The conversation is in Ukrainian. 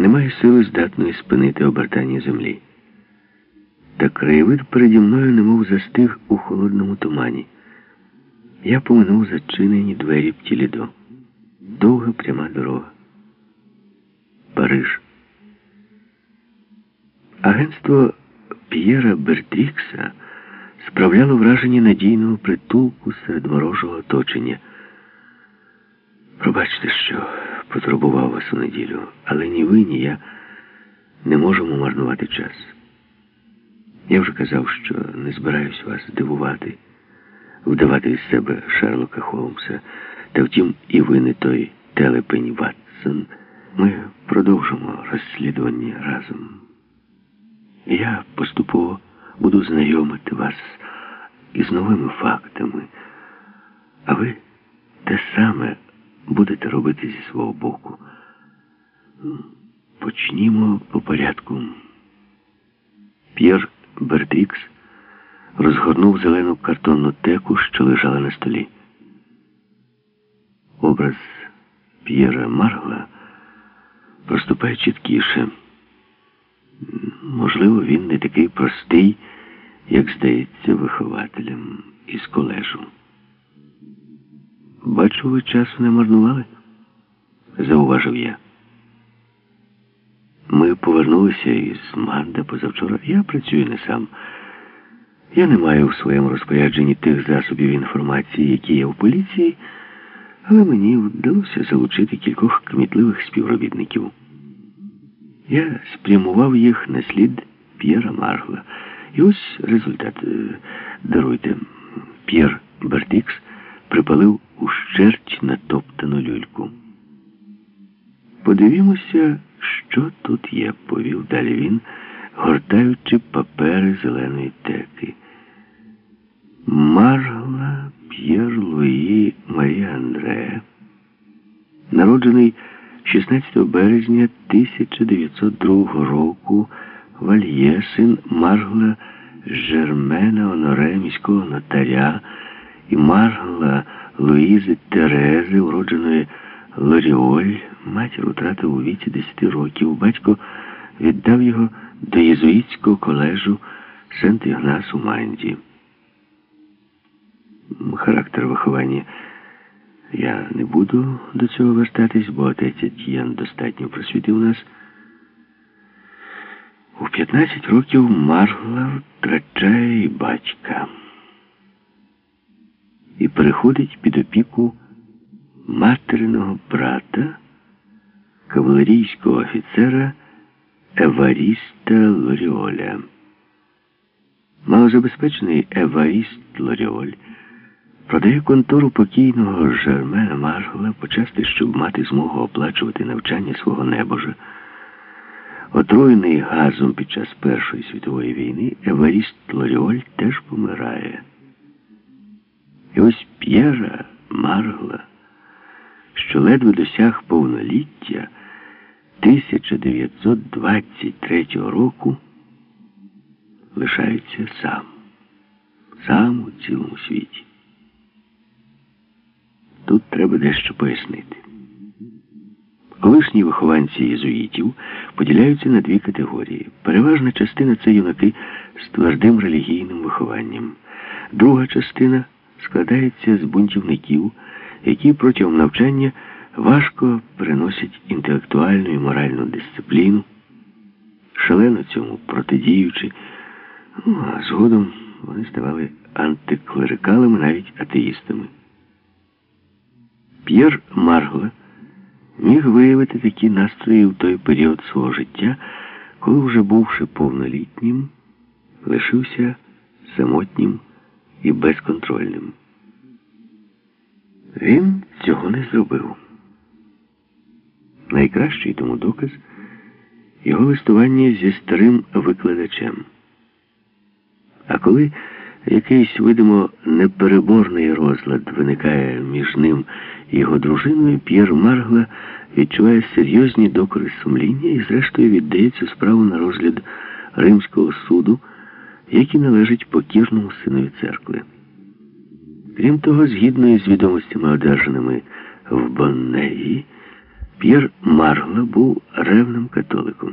немає сили здатної спинити обертання землі. Та краєвид переді мною немов застиг у холодному тумані. Я поминув зачинені двері Птілідо. Довга пряма дорога. Париж. Агентство П'єра Бертрікса справляло враження надійного притулку серед ворожого оточення. Пробачте, що потурбував вас у неділю, але ні ви, ні я не можемо марнувати час. Я вже казав, що не збираюсь вас дивувати, вдавати із себе Шерлока Холмса, та втім, і ви не той телепень Ватсон. Ми продовжимо розслідування разом. Я поступово буду знайомити вас із новими фактами, а ви те саме будете робити зі свого боку. Почнімо по порядку. П'єр Бертрікс розгорнув зелену картонну теку, що лежала на столі. Образ П'єра Маргла проступає чіткіше. Можливо, він не такий простий, як здається, вихователям із колежу. Бачу, ви часу не марнували, зауважив я. Ми повернулися із Манда позавчора. Я працюю не сам. Я не маю в своєму розпорядженні тих засобів інформації, які є в поліції, але мені вдалося залучити кількох кмітливих співробітників. Я спрямував їх на слід П'єра Маргла. І ось результат. Е, даруйте, П'єр Бертікс припалив ущерть натоптану люльку. Подивімося, що тут є, повів далі він, гортаючи папери зеленої теки. Маргла П'єр Луї Марія Андрея, народжений 16 березня 1902 року Вальє, син Маргла Жермена Оноре, міського нотаря і Маргла Луїзи Терези, уродженої Лоріоль, матір втратив у віці 10 років. Батько віддав його до єзуїтського колежу Сент Ігнас у Манді. Характер виховання. Я не буду до цього вертатись, бо отець Етьєн достатньо просвітив нас. У 15 років Маргла втрачає і батька і переходить під опіку материного брата, кавалерійського офіцера Еваріста Лоріоля. Малозабезпечений Еваріст Лоріоль продає контору покійного Жермена Маргла почасти, щоб мати змогу оплачувати навчання свого небожа. Отруєний газом під час Першої світової війни, Еваріст Лоріоль теж помирає. І ось П'єра Маргла, що ледве досяг повноліття 1923 року, лишається сам, сам у цілому світі. Тут треба дещо пояснити. Колишні вихованці єзуїтів поділяються на дві категорії. Переважна частина це юнаки з твердим релігійним вихованням. Друга частина складається з бунтівників, які протягом навчання важко переносять інтелектуальну і моральну дисципліну, шалено цьому протидіючи, ну а згодом вони ставали антиклерикалами, навіть атеїстами. П'єр Маргла міг виявити такі настрої в той період свого життя, коли, вже бувши повнолітнім, лишився самотнім і безконтрольним. Він цього не зробив. Найкращий тому доказ його листування зі старим викладачем. А коли якийсь, видимо, непереборний розлад виникає між ним і його дружиною, П'єр Маргла відчуває серйозні докори сумління і, зрештою, віддає цю справу на розгляд Римського суду, який належить покірному синові церкви. Крім того, згідно із відомостями, одержаними в Боннеї, П'єр Марло був ревним католиком.